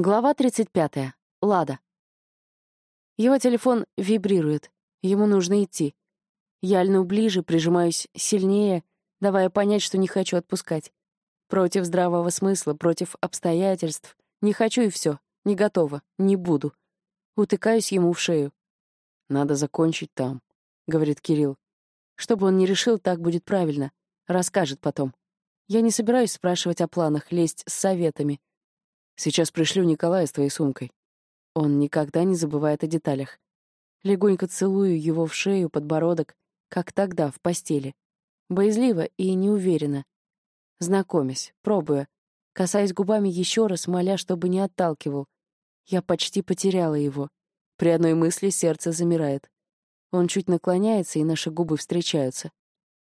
Глава 35. Лада. Его телефон вибрирует. Ему нужно идти. Я льну ближе, прижимаюсь сильнее, давая понять, что не хочу отпускать. Против здравого смысла, против обстоятельств. Не хочу и все. Не готова. Не буду. Утыкаюсь ему в шею. «Надо закончить там», — говорит Кирилл. Чтобы он не решил, так будет правильно. Расскажет потом. Я не собираюсь спрашивать о планах, лезть с советами. Сейчас пришлю Николая с твоей сумкой. Он никогда не забывает о деталях. Легонько целую его в шею, подбородок, как тогда, в постели. Боязливо и неуверенно. Знакомясь, пробуя, касаясь губами еще раз, моля, чтобы не отталкивал. Я почти потеряла его. При одной мысли сердце замирает. Он чуть наклоняется, и наши губы встречаются.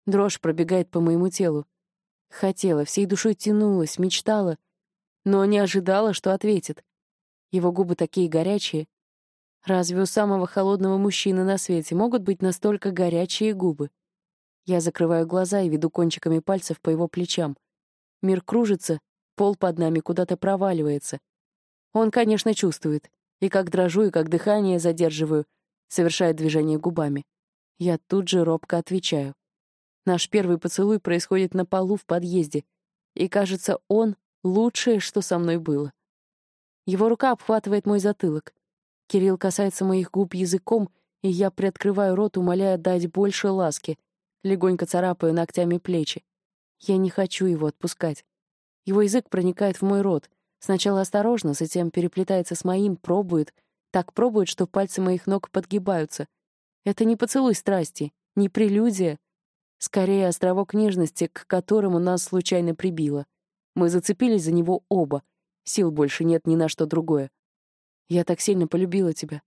Дрожь пробегает по моему телу. Хотела, всей душой тянулась, мечтала — но не ожидала, что ответит. Его губы такие горячие. Разве у самого холодного мужчины на свете могут быть настолько горячие губы? Я закрываю глаза и веду кончиками пальцев по его плечам. Мир кружится, пол под нами куда-то проваливается. Он, конечно, чувствует. И как дрожу, и как дыхание задерживаю, совершает движение губами. Я тут же робко отвечаю. Наш первый поцелуй происходит на полу в подъезде, и, кажется, он Лучшее, что со мной было. Его рука обхватывает мой затылок. Кирилл касается моих губ языком, и я приоткрываю рот, умоляя дать больше ласки, легонько царапаю ногтями плечи. Я не хочу его отпускать. Его язык проникает в мой рот. Сначала осторожно, затем переплетается с моим, пробует. Так пробует, что пальцы моих ног подгибаются. Это не поцелуй страсти, не прелюдия. Скорее, островок нежности, к которому нас случайно прибило — мы зацепились за него оба. Сил больше нет ни на что другое. Я так сильно полюбила тебя.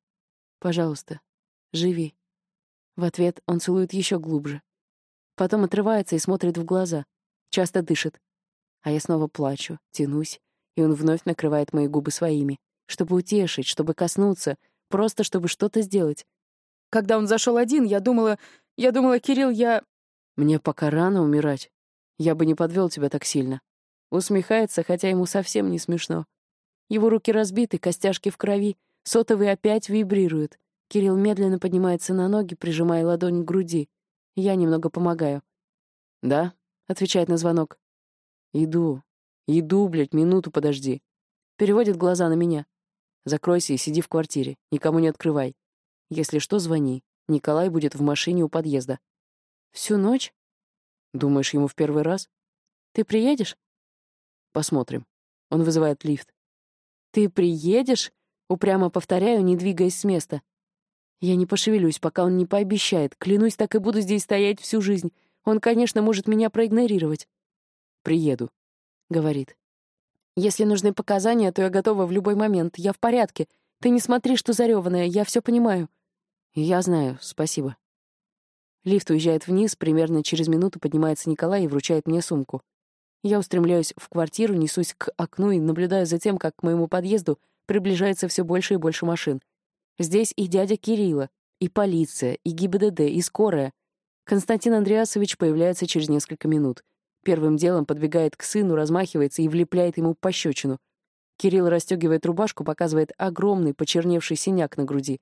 Пожалуйста, живи. В ответ он целует еще глубже. Потом отрывается и смотрит в глаза. Часто дышит. А я снова плачу, тянусь, и он вновь накрывает мои губы своими, чтобы утешить, чтобы коснуться, просто чтобы что-то сделать. Когда он зашел один, я думала... Я думала, Кирилл, я... Мне пока рано умирать. Я бы не подвел тебя так сильно. Усмехается, хотя ему совсем не смешно. Его руки разбиты, костяшки в крови, сотовый опять вибрирует. Кирилл медленно поднимается на ноги, прижимая ладонь к груди. Я немного помогаю. «Да?» — отвечает на звонок. «Иду. Иду, блядь, минуту подожди». Переводит глаза на меня. «Закройся и сиди в квартире. Никому не открывай. Если что, звони. Николай будет в машине у подъезда». «Всю ночь?» «Думаешь, ему в первый раз?» «Ты приедешь?» Посмотрим. Он вызывает лифт. «Ты приедешь?» — упрямо повторяю, не двигаясь с места. Я не пошевелюсь, пока он не пообещает. Клянусь, так и буду здесь стоять всю жизнь. Он, конечно, может меня проигнорировать. «Приеду», — говорит. «Если нужны показания, то я готова в любой момент. Я в порядке. Ты не смотри, что зареванная, я все понимаю». «Я знаю, спасибо». Лифт уезжает вниз, примерно через минуту поднимается Николай и вручает мне сумку. Я устремляюсь в квартиру, несусь к окну и наблюдаю за тем, как к моему подъезду приближается все больше и больше машин. Здесь и дядя Кирилла, и полиция, и ГИБДД, и скорая. Константин Андреасович появляется через несколько минут. Первым делом подбегает к сыну, размахивается и влепляет ему пощечину. Кирилл расстегивает рубашку, показывает огромный почерневший синяк на груди.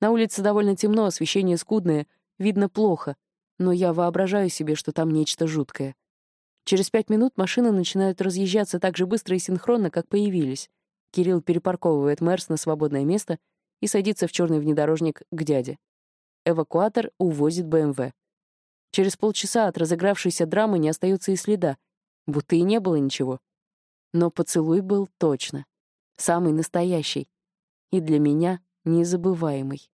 На улице довольно темно, освещение скудное, видно плохо, но я воображаю себе, что там нечто жуткое. Через пять минут машины начинают разъезжаться так же быстро и синхронно, как появились. Кирилл перепарковывает Мерс на свободное место и садится в черный внедорожник к дяде. Эвакуатор увозит БМВ. Через полчаса от разыгравшейся драмы не остается и следа, будто и не было ничего. Но поцелуй был точно. Самый настоящий. И для меня незабываемый.